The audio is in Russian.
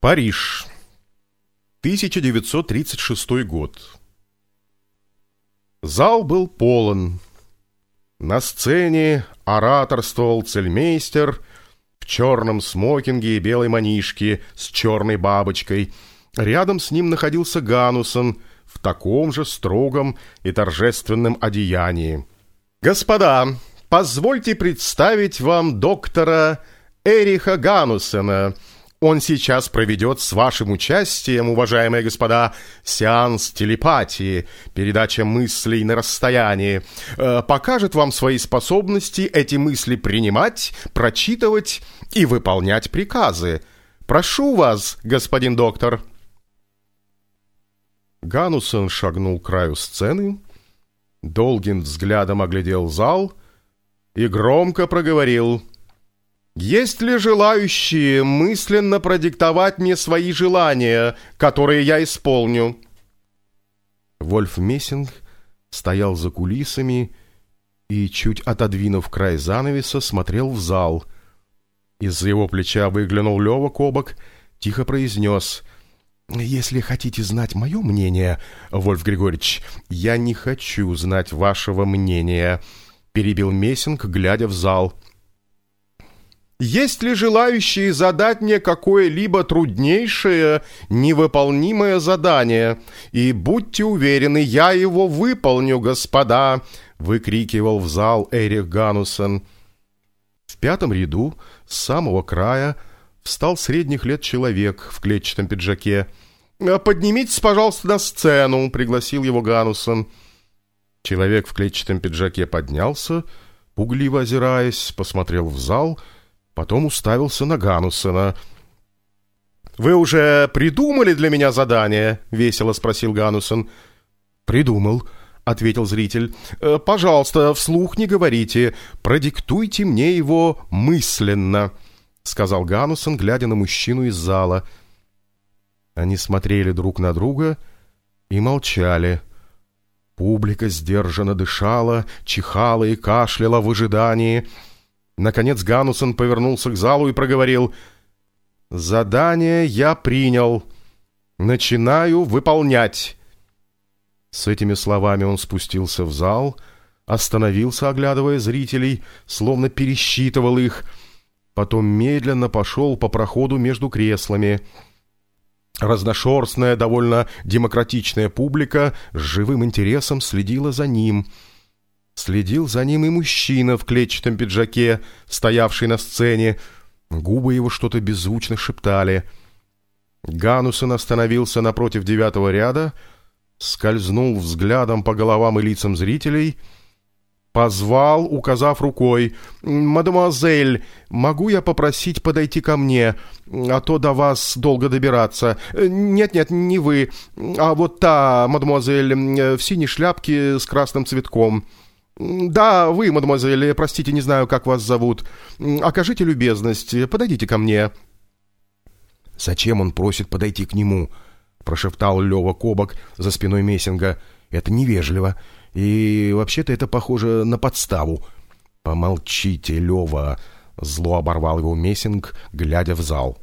Париж. 1936 год. Зал был полон. На сцене ораторствовал цельмейстер в черном смокинге и белой манишке с черной бабочкой. Рядом с ним находился Ганусон в таком же строгом и торжественном одеянии. «Господа, позвольте представить вам доктора Эриха Ганусена», он сейчас проведет с вашим участием, уважаемые господа, сеанс телепатии, передача мыслей на расстоянии. Э, покажет вам свои способности эти мысли принимать, прочитывать и выполнять приказы. Прошу вас, господин доктор. Ганусон шагнул к краю сцены, долгим взглядом оглядел зал и громко проговорил — есть ли желающие мысленно продиктовать мне свои желания, которые я исполню?» Вольф Мессинг стоял за кулисами и, чуть отодвинув край занавеса, смотрел в зал. Из-за его плеча выглянул Лева Кобок, тихо произнес «Если хотите знать мое мнение, Вольф Григорьевич, я не хочу знать вашего мнения», — перебил Мессинг, глядя в зал — есть ли желающие задать мне какое-либо труднейшее, невыполнимое задание? И будьте уверены, я его выполню, господа!» — выкрикивал в зал Эрих Ганусен. В пятом ряду, с самого края, встал средних лет человек в клетчатом пиджаке. «Поднимитесь, пожалуйста, на сцену», — пригласил его Ганусен. Человек в клетчатом пиджаке поднялся, пугливо озираясь, посмотрел в зал — Потом уставился на Ганусена. «Вы уже придумали для меня задание?» — весело спросил Ганусен. «Придумал», — ответил зритель. «Э, «Пожалуйста, вслух не говорите. Продиктуйте мне его мысленно», — сказал Ганусен, глядя на мужчину из зала. Они смотрели друг на друга и молчали. Публика сдержанно дышала, чихала и кашляла в ожидании — Наконец Ганусон повернулся к залу и проговорил «Задание я принял. Начинаю выполнять». С этими словами он спустился в зал, остановился, оглядывая зрителей, словно пересчитывал их, потом медленно пошел по проходу между креслами. Разношерстная, довольно демократичная публика с живым интересом следила за ним — Следил за ним и мужчина в клетчатом пиджаке, стоявший на сцене. Губы его что-то беззвучно шептали. Ганусон остановился напротив девятого ряда, скользнул взглядом по головам и лицам зрителей, позвал, указав рукой, «Мадемуазель, могу я попросить подойти ко мне, а то до вас долго добираться? Нет-нет, не вы, а вот та, мадемуазель, в синей шляпке с красным цветком». «Да, вы, мадемуазель, простите, не знаю, как вас зовут. Окажите любезность, подойдите ко мне». «Зачем он просит подойти к нему?» — прошептал Лева Кобок за спиной Мессинга. «Это невежливо. И вообще-то это похоже на подставу». «Помолчите, Лева!» — зло оборвал его Мессинг, глядя в зал.